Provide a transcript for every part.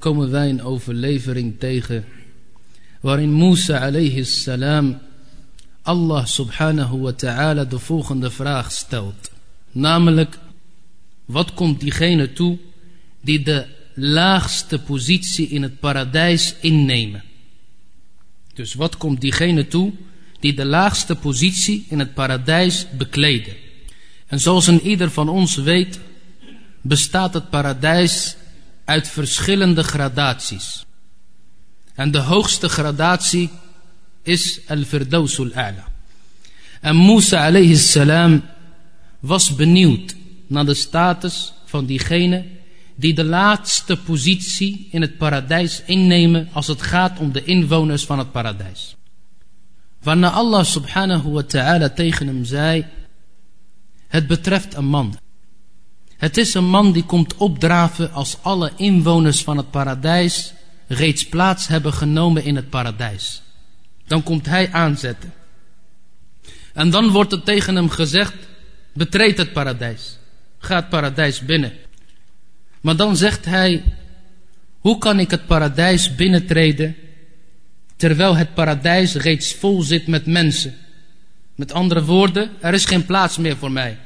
komen wij een overlevering tegen waarin Musa alayhi salam Allah subhanahu wa ta'ala de volgende vraag stelt. Namelijk, wat komt diegene toe die de laagste positie in het paradijs innemen? Dus wat komt diegene toe die de laagste positie in het paradijs bekleden? En zoals een ieder van ons weet, bestaat het paradijs uit verschillende gradaties. En de hoogste gradatie is al-Firdausul A'la. En Musa alayhi salam was benieuwd naar de status van diegene die de laatste positie in het paradijs innemen als het gaat om de inwoners van het paradijs. Waarna Allah subhanahu wa ta'ala tegen hem zei, het betreft een man. Het is een man die komt opdraven als alle inwoners van het paradijs reeds plaats hebben genomen in het paradijs. Dan komt hij aanzetten. En dan wordt er tegen hem gezegd, betreed het paradijs. Ga het paradijs binnen. Maar dan zegt hij, hoe kan ik het paradijs binnentreden terwijl het paradijs reeds vol zit met mensen? Met andere woorden, er is geen plaats meer voor mij.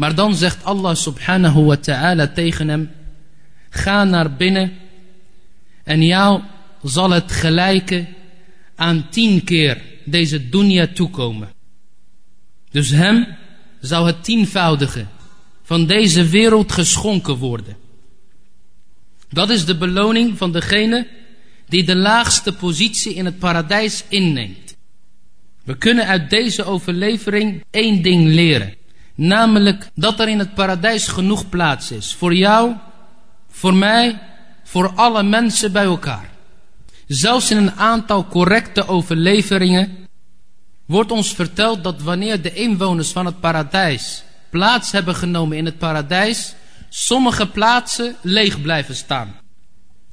Maar dan zegt Allah subhanahu wa ta'ala tegen hem, ga naar binnen en jou zal het gelijke aan tien keer deze dunya toekomen. Dus hem zou het tienvoudige van deze wereld geschonken worden. Dat is de beloning van degene die de laagste positie in het paradijs inneemt. We kunnen uit deze overlevering één ding leren. Namelijk dat er in het paradijs genoeg plaats is. Voor jou, voor mij, voor alle mensen bij elkaar. Zelfs in een aantal correcte overleveringen wordt ons verteld dat wanneer de inwoners van het paradijs plaats hebben genomen in het paradijs, sommige plaatsen leeg blijven staan.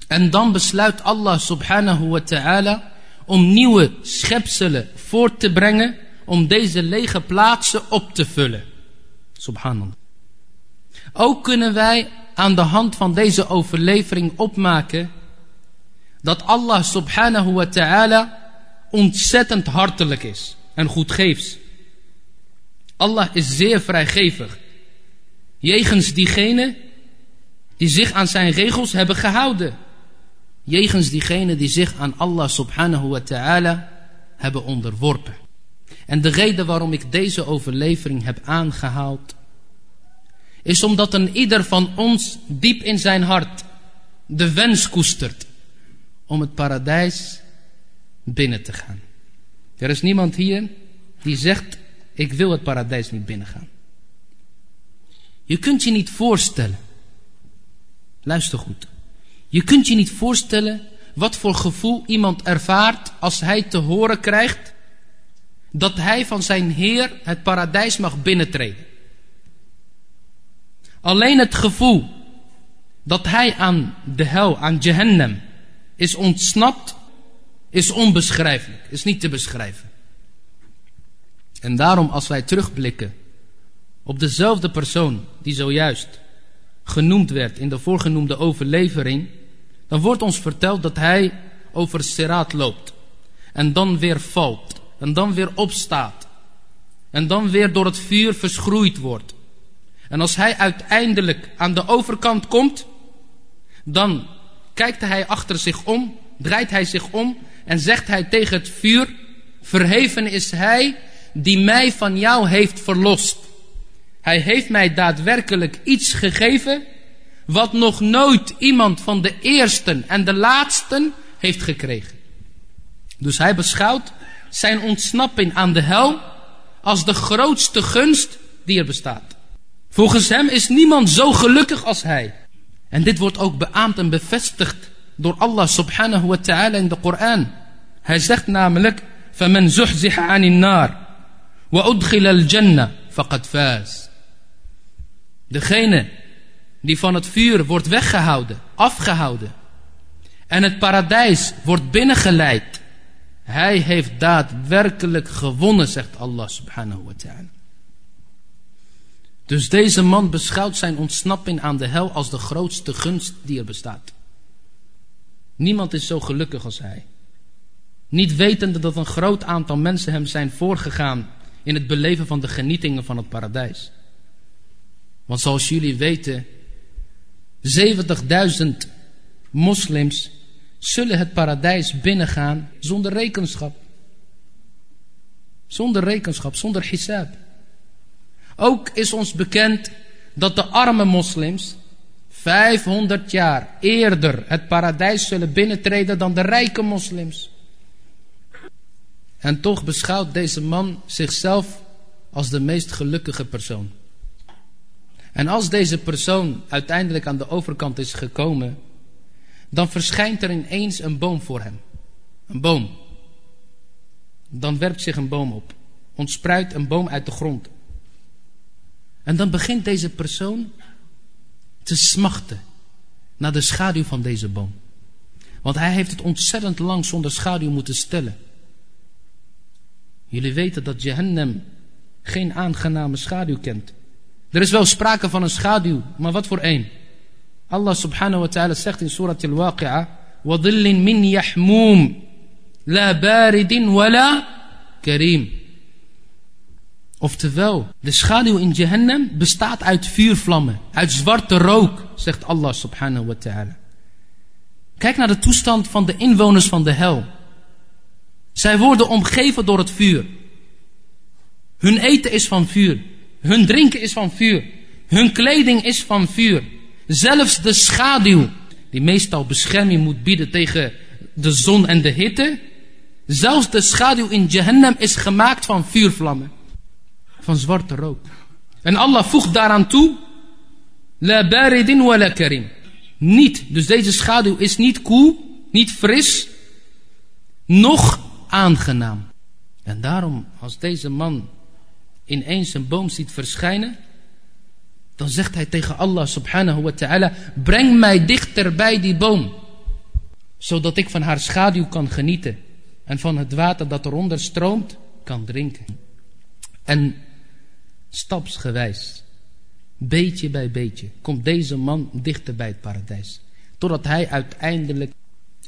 En dan besluit Allah subhanahu wa ta'ala om nieuwe schepselen voort te brengen om deze lege plaatsen op te vullen. Subhanallah. Ook kunnen wij aan de hand van deze overlevering opmaken dat Allah subhanahu wa ta'ala ontzettend hartelijk is en goedgeefs. Allah is zeer vrijgevig. Jegens diegenen die zich aan zijn regels hebben gehouden. Jegens diegenen die zich aan Allah subhanahu wa ta'ala hebben onderworpen. En de reden waarom ik deze overlevering heb aangehaald, is omdat een ieder van ons diep in zijn hart de wens koestert om het paradijs binnen te gaan. Er is niemand hier die zegt, ik wil het paradijs niet binnengaan. Je kunt je niet voorstellen, luister goed, je kunt je niet voorstellen wat voor gevoel iemand ervaart als hij te horen krijgt dat hij van zijn Heer het paradijs mag binnentreden. Alleen het gevoel dat hij aan de hel, aan Jehannam, is ontsnapt, is onbeschrijfelijk, is niet te beschrijven. En daarom als wij terugblikken op dezelfde persoon die zojuist genoemd werd in de voorgenoemde overlevering, dan wordt ons verteld dat hij over Sirat loopt en dan weer valt en dan weer opstaat en dan weer door het vuur verschroeid wordt. En als hij uiteindelijk aan de overkant komt, dan kijkt hij achter zich om, draait hij zich om en zegt hij tegen het vuur, verheven is hij die mij van jou heeft verlost. Hij heeft mij daadwerkelijk iets gegeven wat nog nooit iemand van de eersten en de laatsten heeft gekregen. Dus hij beschouwt zijn ontsnapping aan de hel als de grootste gunst die er bestaat. Volgens hem is niemand zo gelukkig als hij. En dit wordt ook beaamd en bevestigd door Allah subhanahu wa ta'ala in de Koran. Hij zegt namelijk, فَمَنْ زُحْزِحَ عَنِ النَّارِ وَأُدْخِلَ الْجَنَّةِ فَقَدْ فَازِ Degene die van het vuur wordt weggehouden, afgehouden. En het paradijs wordt binnengeleid. Hij heeft daadwerkelijk gewonnen, zegt Allah subhanahu wa ta'ala. Dus deze man beschouwt zijn ontsnapping aan de hel als de grootste gunst die er bestaat. Niemand is zo gelukkig als hij. Niet wetende dat een groot aantal mensen hem zijn voorgegaan in het beleven van de genietingen van het paradijs. Want zoals jullie weten, 70.000 moslims zullen het paradijs binnengaan zonder rekenschap. Zonder rekenschap, zonder hisab. Ook is ons bekend dat de arme moslims 500 jaar eerder het paradijs zullen binnentreden dan de rijke moslims. En toch beschouwt deze man zichzelf als de meest gelukkige persoon. En als deze persoon uiteindelijk aan de overkant is gekomen, dan verschijnt er ineens een boom voor hem. Een boom. Dan werpt zich een boom op. Ontspruit een boom uit de grond. En dan begint deze persoon te smachten naar de schaduw van deze boom. Want hij heeft het ontzettend lang zonder schaduw moeten stellen. Jullie weten dat Jehannam geen aangename schaduw kent. Er is wel sprake van een schaduw, maar wat voor een? Allah subhanahu wa ta'ala zegt in Surat al-Waqi'a: وَظِلٍّ مِّن يَحْمُومٍ لَا بَارِدٍ وَلَا كَرِيمٍ Oftewel, de schaduw in Jahannam bestaat uit vuurvlammen, uit zwarte rook, zegt Allah subhanahu wa ta'ala. Kijk naar de toestand van de inwoners van de hel. Zij worden omgeven door het vuur. Hun eten is van vuur. Hun drinken is van vuur. Hun kleding is van vuur. Zelfs de schaduw, die meestal bescherming moet bieden tegen de zon en de hitte. Zelfs de schaduw in Jahannam is gemaakt van vuurvlammen. Van zwarte rook. En Allah voegt daaraan toe. La baridin wa la karim. Niet, dus deze schaduw is niet koel, niet fris, nog aangenaam. En daarom, als deze man ineens een boom ziet verschijnen, dan zegt hij tegen Allah subhanahu wa ta'ala, breng mij dichter bij die boom, zodat ik van haar schaduw kan genieten en van het water dat eronder stroomt kan drinken. En stapsgewijs, beetje bij beetje, komt deze man dichter bij het paradijs. Totdat hij uiteindelijk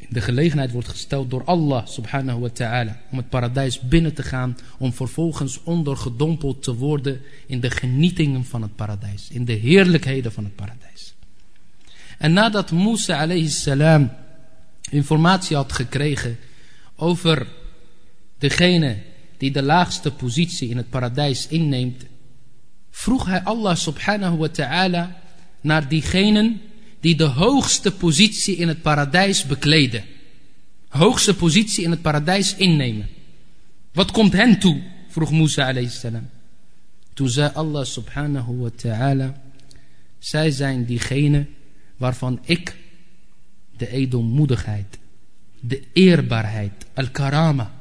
de gelegenheid wordt gesteld door Allah subhanahu wa ta'ala om het paradijs binnen te gaan, om vervolgens ondergedompeld te worden in de genietingen van het paradijs, in de heerlijkheden van het paradijs. En nadat Musa alayhi salam informatie had gekregen over degene die de laagste positie in het paradijs inneemt, vroeg hij Allah subhanahu wa ta'ala naar diegenen die de hoogste positie in het paradijs bekleden. Hoogste positie in het paradijs innemen. Wat komt hen toe? vroeg Musa alayhi salam. Toen zei Allah subhanahu wa ta'ala. Zij zijn diegenen waarvan ik de edelmoedigheid, de eerbaarheid, al-karama,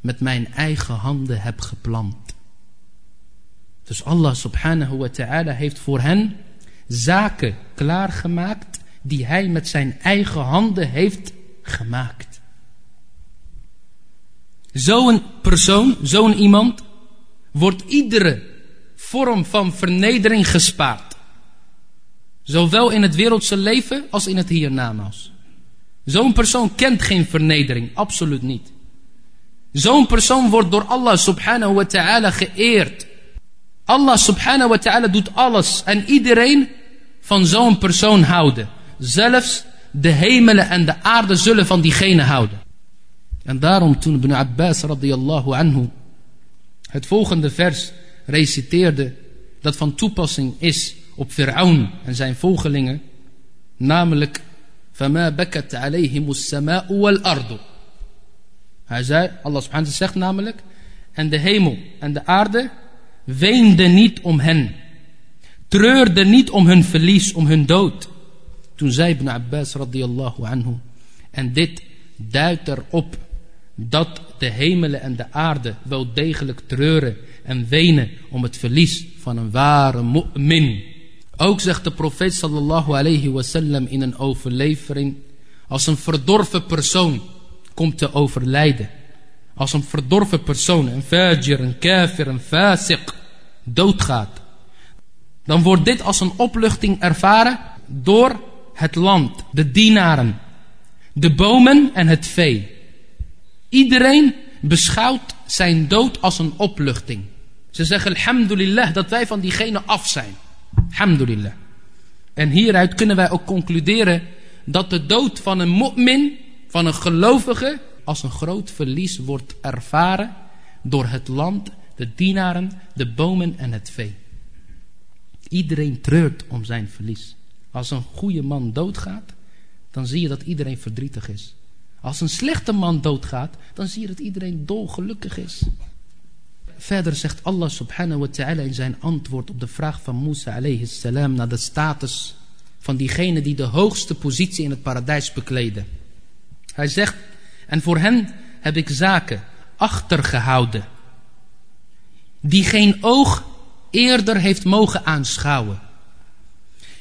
met mijn eigen handen heb geplant. Dus Allah subhanahu wa ta'ala heeft voor hen zaken klaargemaakt die hij met zijn eigen handen heeft gemaakt. Zo'n persoon, zo'n iemand, wordt iedere vorm van vernedering gespaard. Zowel in het wereldse leven als in het hiernamaals. Zo'n persoon kent geen vernedering, absoluut niet. Zo'n persoon wordt door Allah subhanahu wa ta'ala geëerd. Allah subhanahu wa ta'ala doet alles en iedereen van zo'n persoon houden. Zelfs de hemelen en de aarde zullen van diegene houden. En daarom toen Ibn Abbas radiyallahu anhu het volgende vers reciteerde dat van toepassing is op Fir'aun en zijn volgelingen, namelijk فَمَا بَكَتْ عَلَيْهِمُ السَّمَاءُ وَالْأَرْضُ Hij zei, Allah subhanahu zegt namelijk, en de hemel en de aarde weenden niet om hen treurde niet om hun verlies, om hun dood. Toen zei Ibn Abbas radiyallahu anhu. En dit duidt erop dat de hemelen en de aarde wel degelijk treuren en wenen om het verlies van een ware mu'min. Ook zegt de profeet sallallahu alayhi wasallam in een overlevering, als een verdorven persoon komt te overlijden, als een verdorven persoon, een fajir, een kafir, een fasiq, doodgaat, dan wordt dit als een opluchting ervaren door het land, de dienaren, de bomen en het vee. Iedereen beschouwt zijn dood als een opluchting. Ze zeggen alhamdulillah dat wij van diegene af zijn. Alhamdulillah. En hieruit kunnen wij ook concluderen dat de dood van een mu'min, van een gelovige, als een groot verlies wordt ervaren door het land, de dienaren, de bomen en het vee. Iedereen treurt om zijn verlies. Als een goede man doodgaat, dan zie je dat iedereen verdrietig is. Als een slechte man doodgaat, dan zie je dat iedereen dolgelukkig is. Verder zegt Allah subhanahu wa ta'ala in zijn antwoord op de vraag van Musa alayhi salam naar de status van diegene die de hoogste positie in het paradijs bekleden. Hij zegt, en voor hen heb ik zaken achtergehouden, die geen oog eerder heeft mogen aanschouwen.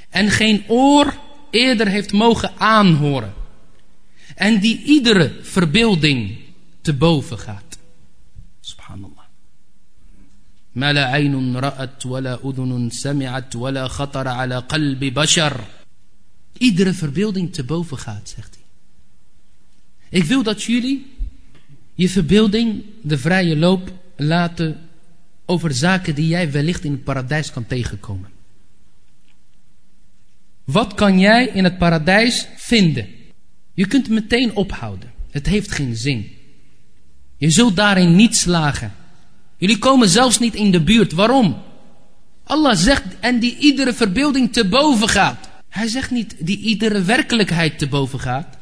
En geen oor eerder heeft mogen aanhoren. En die iedere verbeelding te boven gaat. Subhanallah. ما لا عين رأت ولا أذن سمعت ولا خطر على قلب بشر. Iedere verbeelding te boven gaat, zegt hij. Ik wil dat jullie je verbeelding de vrije loop laten over zaken die jij wellicht in het paradijs kan tegenkomen. Wat kan jij in het paradijs vinden? Je kunt meteen ophouden. Het heeft geen zin. Je zult daarin niet slagen. Jullie komen zelfs niet in de buurt. Waarom? Allah zegt en die iedere verbeelding te boven gaat. Hij zegt niet die iedere werkelijkheid te boven gaat.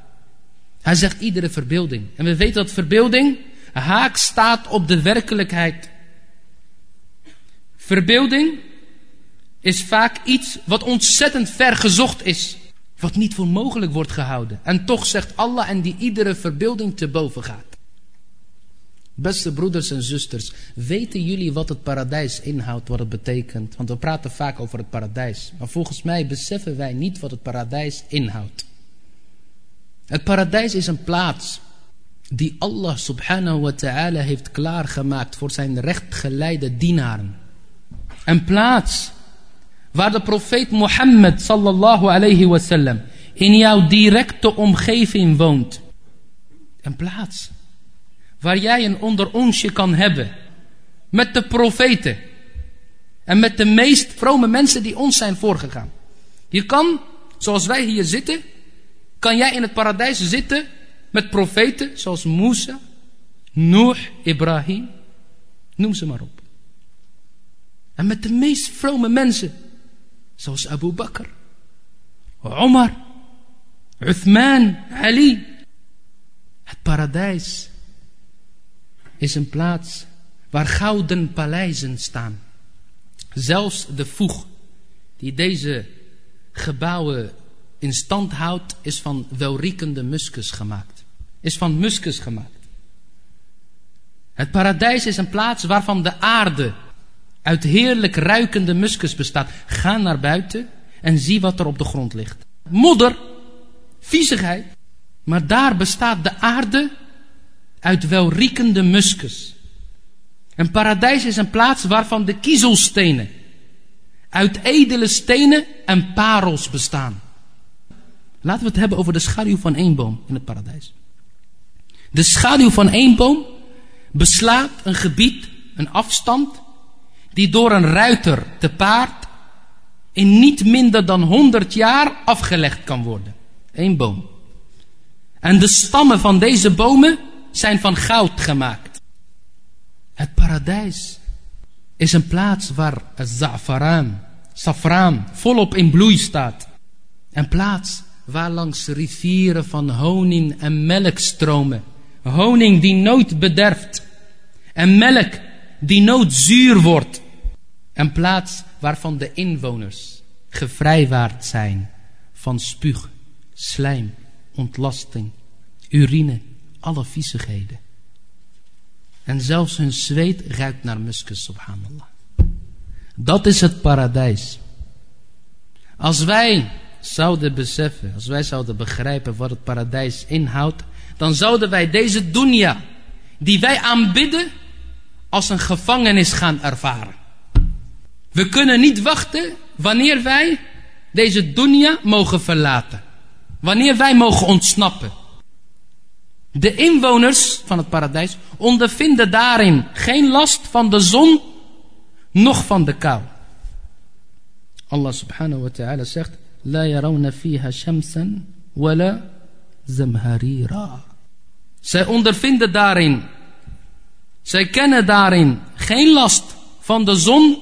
Hij zegt iedere verbeelding. En we weten dat verbeelding haak staat op de werkelijkheid. Verbeelding is vaak iets wat ontzettend ver gezocht is. Wat niet voor mogelijk wordt gehouden. En toch zegt Allah en die iedere verbeelding te boven gaat. Beste broeders en zusters, weten jullie wat het paradijs inhoudt, wat het betekent? Want we praten vaak over het paradijs. Maar volgens mij beseffen wij niet wat het paradijs inhoudt. Het paradijs is een plaats die Allah subhanahu wa ta'ala heeft klaargemaakt voor zijn rechtgeleide dienaren. Een plaats waar de profeet Mohammed sallallahu alayhi wasallam in jouw directe omgeving woont. Een plaats waar jij een onderonsje kan hebben met de profeten en met de meest vrome mensen die ons zijn voorgegaan. Je kan, zoals wij hier zitten, kan jij in het paradijs zitten met profeten zoals Musa, Noor, Ibrahim, noem ze maar op. En met de meest vrome mensen Zoals Abu Bakr, Omar, Uthman, Ali. Het paradijs is een plaats waar gouden paleizen staan. Zelfs de voeg die deze gebouwen in stand houdt, is van welriekende muskus gemaakt. Is van muskus gemaakt. Het paradijs is een plaats waarvan de aarde uit heerlijk ruikende muskus bestaat. Ga naar buiten en zie wat er op de grond ligt. Modder, viezigheid. Maar daar bestaat de aarde uit welriekende muskus. Een paradijs is een plaats waarvan de kiezelstenen uit edele stenen en parels bestaan. Laten we het hebben over de schaduw van één boom in het paradijs. De schaduw van één boom beslaat een gebied, een afstand die door een ruiter te paard in niet minder dan 100 jaar afgelegd kan worden. Eén boom. En de stammen van deze bomen zijn van goud gemaakt. Het paradijs is een plaats waar het za'faran, safraan, volop in bloei staat. Een plaats waar langs rivieren van honing en melk stromen. Honing die nooit bederft. En melk die nooit zuur wordt. Een plaats waarvan de inwoners gevrijwaard zijn van spuug, slijm, ontlasting, urine, alle viezigheden. En zelfs hun zweet ruikt naar muskus, subhanallah. Dat is het paradijs. Als wij zouden beseffen, als wij zouden begrijpen wat het paradijs inhoudt, dan zouden wij deze dunya, die wij aanbidden, als een gevangenis gaan ervaren. We kunnen niet wachten wanneer wij deze dunya mogen verlaten. Wanneer wij mogen ontsnappen. De inwoners van het paradijs ondervinden daarin geen last van de zon, noch van de kou. Allah subhanahu wa ta'ala zegt, La yarawna fiha shamsan wala zamharira. Zij ondervinden daarin, zij kennen daarin geen last van de zon,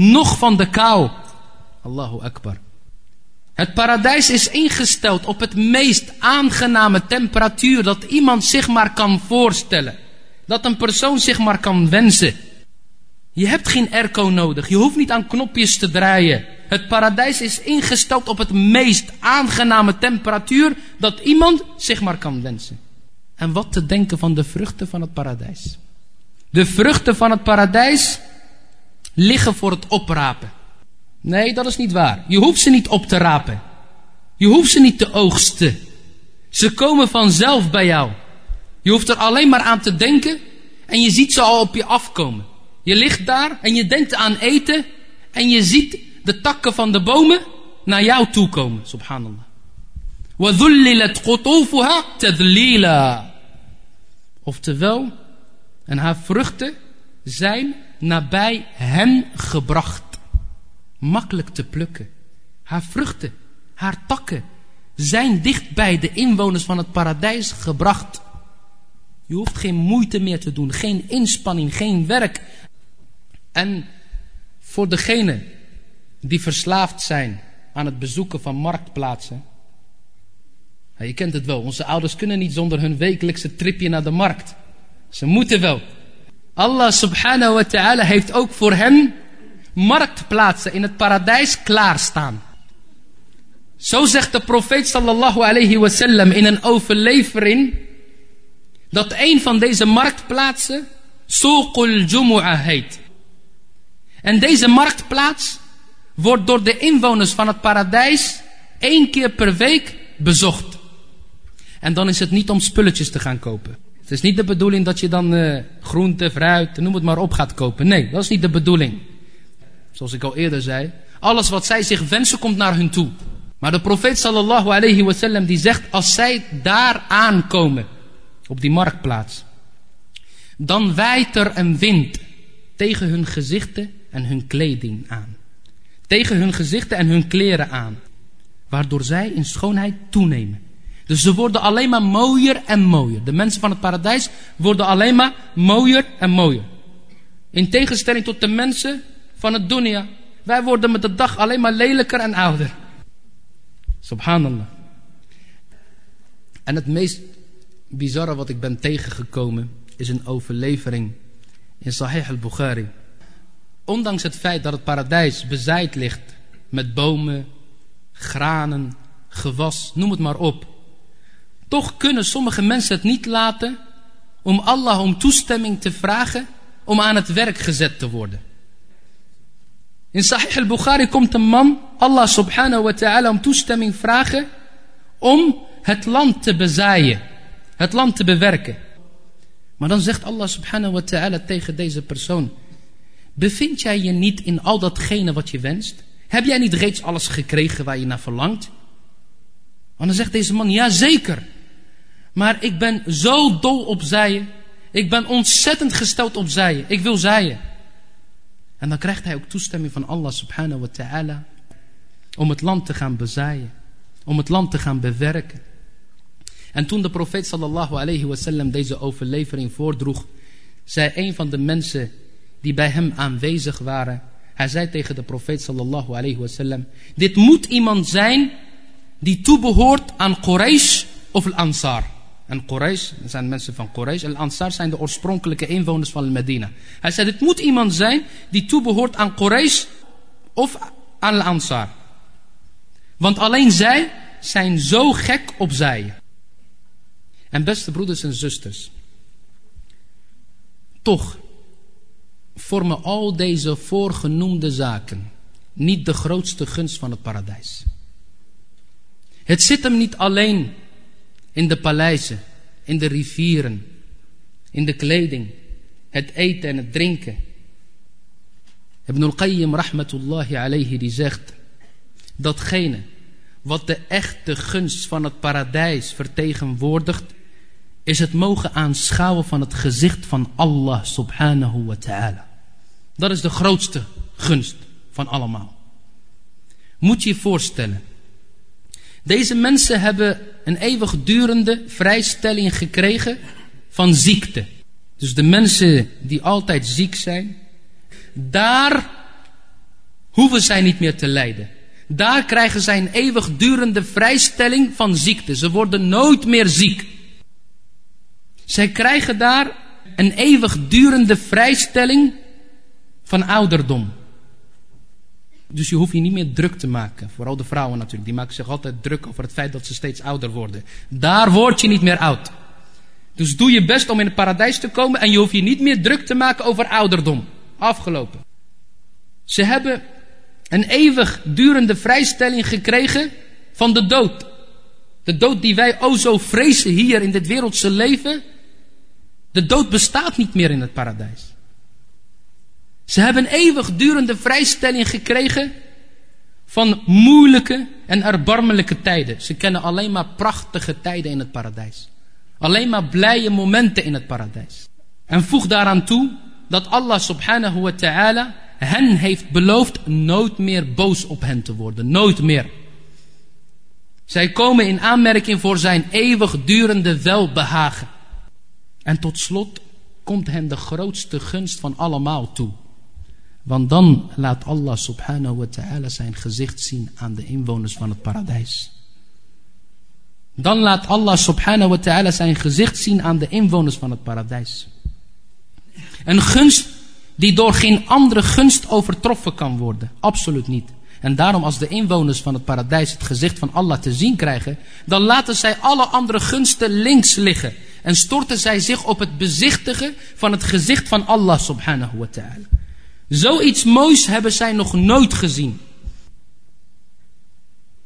noch van de kou. Allahu Akbar. Het paradijs is ingesteld op het meest aangename temperatuur dat iemand zich maar kan voorstellen. Dat een persoon zich maar kan wensen. Je hebt geen airco nodig. Je hoeft niet aan knopjes te draaien. Het paradijs is ingesteld op het meest aangename temperatuur dat iemand zich maar kan wensen. En wat te denken van de vruchten van het paradijs. De vruchten van het paradijs liggen voor het oprapen. Nee, dat is niet waar. Je hoeft ze niet op te rapen. Je hoeft ze niet te oogsten. Ze komen vanzelf bij jou. Je hoeft er alleen maar aan te denken en je ziet ze al op je afkomen. Je ligt daar en je denkt aan eten en je ziet de takken van de bomen naar jou toe komen. Subhanallah. وَذُلِّلَتْ قُطُوفُهَا تَذْلِيلًا Oftewel, en haar vruchten zijn nabij hen gebracht. Makkelijk te plukken. Haar vruchten, haar takken zijn dicht bij de inwoners van het paradijs gebracht. Je hoeft geen moeite meer te doen, geen inspanning, geen werk. En voor degenen die verslaafd zijn aan het bezoeken van marktplaatsen. Je kent het wel, onze ouders kunnen niet zonder hun wekelijkse tripje naar de markt. Ze moeten wel. Allah subhanahu wa ta'ala heeft ook voor hen marktplaatsen in het paradijs klaarstaan. Zo zegt de profeet sallallahu alayhi wasallam in een overlevering dat een van deze marktplaatsen Suqul Jumu'ah heet. En deze marktplaats wordt door de inwoners van het paradijs één keer per week bezocht. En dan is het niet om spulletjes te gaan kopen. Het is niet de bedoeling dat je dan uh, groente, fruit, noem het maar op gaat kopen. Nee, dat is niet de bedoeling. Zoals ik al eerder zei. Alles wat zij zich wensen komt naar hun toe. Maar de profeet sallallahu alayhi wasallam die zegt als zij daar aankomen. Op die marktplaats. Dan wijt er een wind tegen hun gezichten en hun kleding aan. Tegen hun gezichten en hun kleren aan. Waardoor zij in schoonheid toenemen. Dus ze worden alleen maar mooier en mooier. De mensen van het paradijs worden alleen maar mooier en mooier. In tegenstelling tot de mensen van het dunya. Wij worden met de dag alleen maar lelijker en ouder. Subhanallah. En het meest bizarre wat ik ben tegengekomen is een overlevering in Sahih al-Bukhari. Ondanks het feit dat het paradijs bezaaid ligt met bomen, granen, gewas, noem het maar op. Toch kunnen sommige mensen het niet laten om Allah om toestemming te vragen om aan het werk gezet te worden. In Sahih al-Bukhari komt een man Allah subhanahu wa ta'ala om toestemming vragen om het land te bezaaien. Het land te bewerken. Maar dan zegt Allah subhanahu wa ta'ala tegen deze persoon. Bevind jij je niet in al datgene wat je wenst? Heb jij niet reeds alles gekregen waar je naar verlangt? En dan zegt deze man, ja zeker. Maar ik ben zo dol op zaaien. Ik ben ontzettend gesteld op zaaien. Ik wil zaaien. En dan krijgt hij ook toestemming van Allah subhanahu wa ta'ala. Om het land te gaan bezaaien. Om het land te gaan bewerken. En toen de profeet sallallahu alayhi wasallam deze overlevering voordroeg. Zei een van de mensen die bij hem aanwezig waren. Hij zei tegen de profeet sallallahu alayhi wasallam. Dit moet iemand zijn die toebehoort aan Quraysh of al-Ansar. En Quraysh, zijn mensen van Quraysh. En Ansar zijn de oorspronkelijke inwoners van Medina. Hij zei, dit moet iemand zijn die toebehoort aan Quraysh of aan Ansar. Want alleen zij zijn zo gek op zij. En beste broeders en zusters, toch vormen al deze voorgenoemde zaken niet de grootste gunst van het paradijs. Het zit hem niet alleen in de paleizen, in de rivieren, in de kleding, het eten en het drinken. Ibn al-Qayyim rahmatullahi alayhi die zegt, datgene wat de echte gunst van het paradijs vertegenwoordigt, is het mogen aanschouwen van het gezicht van Allah subhanahu wa ta'ala. Dat is de grootste gunst van allemaal. Moet je je voorstellen. Deze mensen hebben een eeuwigdurende vrijstelling gekregen van ziekte. Dus de mensen die altijd ziek zijn, daar hoeven zij niet meer te lijden. Daar krijgen zij een eeuwigdurende vrijstelling van ziekte. Ze worden nooit meer ziek. Zij krijgen daar een eeuwigdurende vrijstelling van ouderdom. Dus je hoeft je niet meer druk te maken. Vooral de vrouwen natuurlijk. Die maken zich altijd druk over het feit dat ze steeds ouder worden. Daar word je niet meer oud. Dus doe je best om in het paradijs te komen. En je hoeft je niet meer druk te maken over ouderdom. Afgelopen. Ze hebben een eeuwig durende vrijstelling gekregen van de dood. De dood die wij o zo vrezen hier in dit wereldse leven. De dood bestaat niet meer in het paradijs. Ze hebben eeuwigdurende vrijstelling gekregen van moeilijke en erbarmelijke tijden. Ze kennen alleen maar prachtige tijden in het paradijs. Alleen maar blije momenten in het paradijs. En voeg daaraan toe dat Allah subhanahu wa ta'ala hen heeft beloofd nooit meer boos op hen te worden. Nooit meer. Zij komen in aanmerking voor zijn eeuwigdurende welbehagen. En tot slot komt hen de grootste gunst van allemaal toe. Want dan laat Allah subhanahu wa ta'ala zijn gezicht zien aan de inwoners van het paradijs. Dan laat Allah subhanahu wa ta'ala zijn gezicht zien aan de inwoners van het paradijs. Een gunst die door geen andere gunst overtroffen kan worden. Absoluut niet. En daarom als de inwoners van het paradijs het gezicht van Allah te zien krijgen, dan laten zij alle andere gunsten links liggen. En storten zij zich op het bezichtigen van het gezicht van Allah subhanahu wa ta'ala. Zoiets moois hebben zij nog nooit gezien.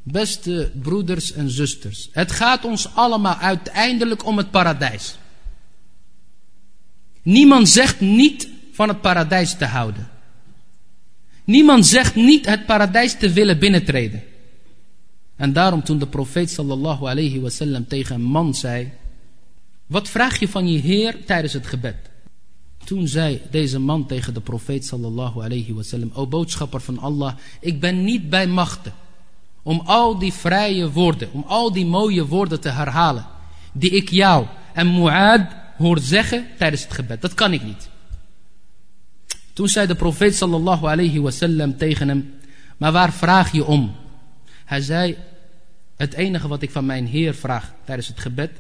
Beste broeders en zusters, het gaat ons allemaal uiteindelijk om het paradijs. Niemand zegt niet van het paradijs te houden. Niemand zegt niet het paradijs te willen binnentreden. En daarom toen de profeet sallallahu alayhi wasallam tegen een man zei, wat vraag je van je Heer tijdens het gebed? Toen zei deze man tegen de profeet sallallahu alayhi wasallam, o boodschapper van Allah, ik ben niet bij machten om al die vrije woorden, om al die mooie woorden te herhalen, die ik jou en Mu'ad hoor zeggen tijdens het gebed. Dat kan ik niet. Toen zei de profeet sallallahu alayhi wasallam tegen hem, maar waar vraag je om? Hij zei, het enige wat ik van mijn Heer vraag tijdens het gebed,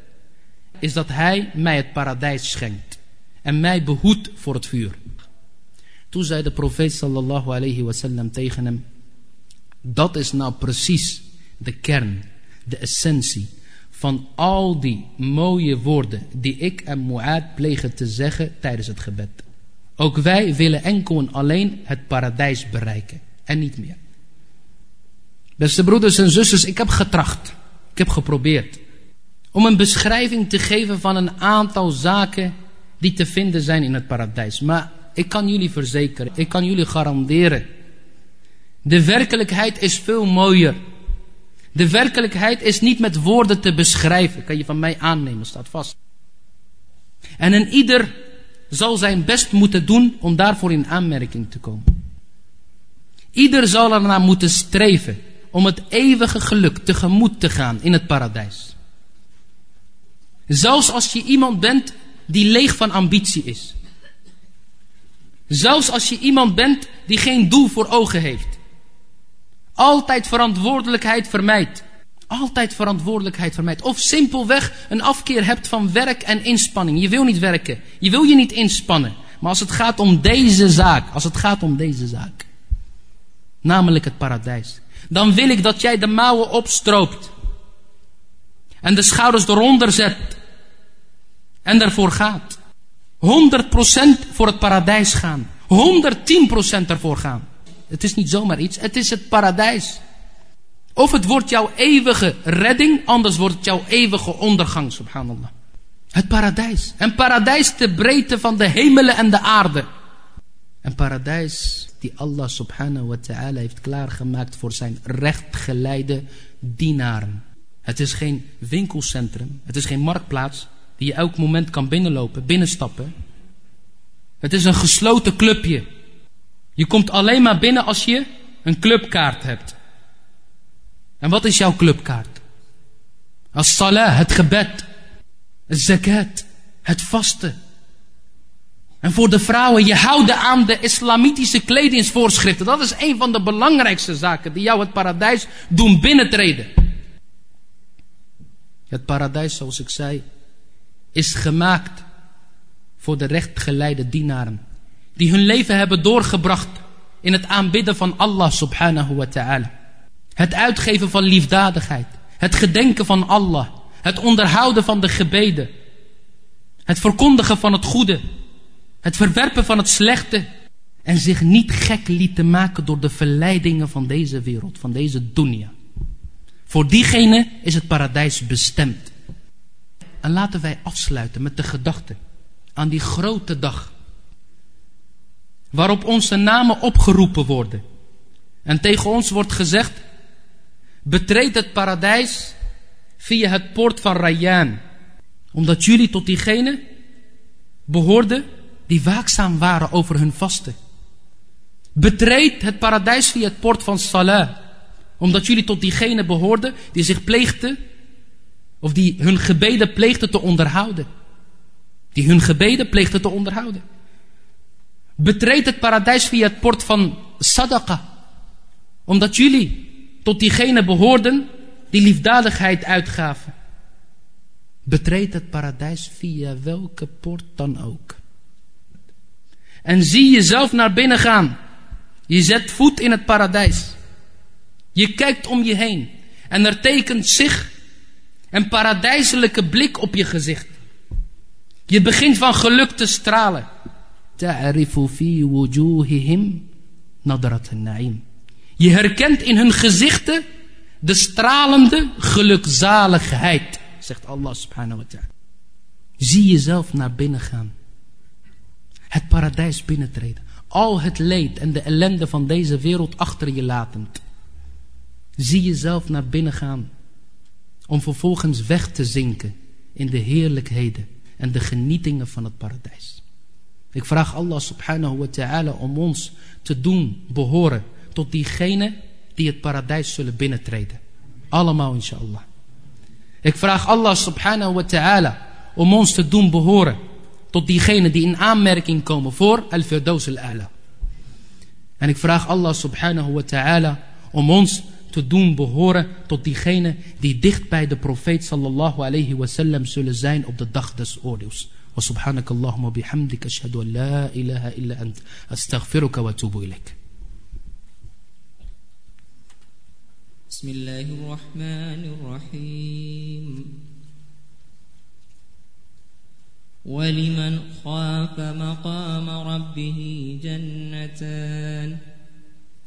is dat Hij mij het paradijs schenkt en mij behoedt voor het vuur. Toen zei de profeet sallallahu alayhi wasallam tegen hem, dat is nou precies de kern, de essentie van al die mooie woorden die ik en Mu'ad plegen te zeggen tijdens het gebed. Ook wij willen enkel en alleen het paradijs bereiken en niet meer. Beste broeders en zusters, ik heb getracht, ik heb geprobeerd om een beschrijving te geven van een aantal zaken die te vinden zijn in het paradijs. Maar ik kan jullie verzekeren, ik kan jullie garanderen. De werkelijkheid is veel mooier. De werkelijkheid is niet met woorden te beschrijven. Kan je van mij aannemen, staat vast. En een ieder zal zijn best moeten doen om daarvoor in aanmerking te komen. Ieder zal ernaar moeten streven om het eeuwige geluk tegemoet te gaan in het paradijs. Zelfs als je iemand bent die leeg van ambitie is. Zelfs als je iemand bent die geen doel voor ogen heeft. Altijd verantwoordelijkheid vermijdt. Altijd verantwoordelijkheid vermijdt. Of simpelweg een afkeer hebt van werk en inspanning. Je wil niet werken. Je wil je niet inspannen. Maar als het gaat om deze zaak. Als het gaat om deze zaak. Namelijk het paradijs. dan wil ik dat jij de mouwen opstroopt. En de schouders eronder zet. En ervoor gaat. 100% voor het paradijs gaan. 110% ervoor gaan. Het is niet zomaar iets, het is het paradijs. Of het wordt jouw eeuwige redding, anders wordt het jouw eeuwige ondergang, subhanallah. Het paradijs. En paradijs de breedte van de hemelen en de aarde. Een paradijs die Allah subhanahu wa ta'ala heeft klaargemaakt voor zijn rechtgeleide dienaren. Het is geen winkelcentrum, het is geen marktplaats die je elk moment kan binnenlopen, binnenstappen. Het is een gesloten clubje. Je komt alleen maar binnen als je een clubkaart hebt. En wat is jouw clubkaart? Als salah, het gebed, het zakat, het vasten. En voor de vrouwen, je houden aan de islamitische kledingsvoorschriften. Dat is een van de belangrijkste zaken die jou het paradijs doen binnentreden. Het paradijs, zoals ik zei, is gemaakt voor de rechtgeleide dienaren. Die hun leven hebben doorgebracht in het aanbidden van Allah subhanahu wa ta'ala. Het uitgeven van liefdadigheid. Het gedenken van Allah. Het onderhouden van de gebeden. Het verkondigen van het goede. Het verwerpen van het slechte. En zich niet gek lieten maken door de verleidingen van deze wereld, van deze dunya. Voor diegene is het paradijs bestemd. En laten wij afsluiten met de gedachte aan die grote dag. Waarop onze namen opgeroepen worden. En tegen ons wordt gezegd, betreed het paradijs via het poort van Rayyan. Omdat jullie tot diegene behoorden die waakzaam waren over hun vasten. Betreed het paradijs via het poort van Salah. Omdat jullie tot diegene behoorden die zich pleegden, of die hun gebeden pleegden te onderhouden. Die hun gebeden pleegden te onderhouden. Betreed het paradijs via het poort van Sadaqa. Omdat jullie tot diegene behoorden die liefdadigheid uitgaven. Betreed het paradijs via welke poort dan ook. En zie jezelf naar binnen gaan. Je zet voet in het paradijs. Je kijkt om je heen. En er tekent zich een paradijselijke blik op je gezicht. Je begint van geluk te stralen. Ta'rifu fi wujuhihim nadrat naim Je herkent in hun gezichten de stralende gelukzaligheid, zegt Allah subhanahu wa ta'ala. Zie jezelf naar binnen gaan het paradijs binnentreden. Al het leed en de ellende van deze wereld achter je latend. Zie jezelf naar binnen gaan. Om vervolgens weg te zinken in de heerlijkheden en de genietingen van het paradijs. Ik vraag Allah subhanahu wa ta'ala om ons te doen behoren tot diegenen die het paradijs zullen binnentreden. Allemaal inshallah. Ik vraag Allah subhanahu wa ta'ala om ons te doen behoren tot diegenen die in aanmerking komen voor Al-Firdaus al-A'la. En ik vraag Allah subhanahu wa ta'ala om ons te doen behoren tot diegenen die dicht bij de profeet sallallahu alayhi wa sallam zullen zijn op de dag des oordeels. وسبحانك اللهم وبحمدك أشهد أن لا إله إلا أنت أستغفرك وأتوب إليك بسم الله الرحمن الرحيم ولمن خاف مقام ربه جنتان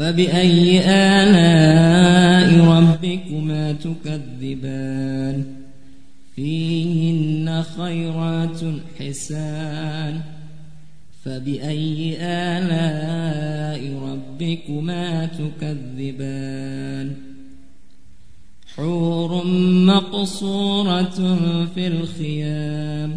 فبأي آلاء ربكما تكذبان؟ فيهن خيرات حسان. فبأي آلاء ربكما تكذبان؟ حور مقصورة في الخيام.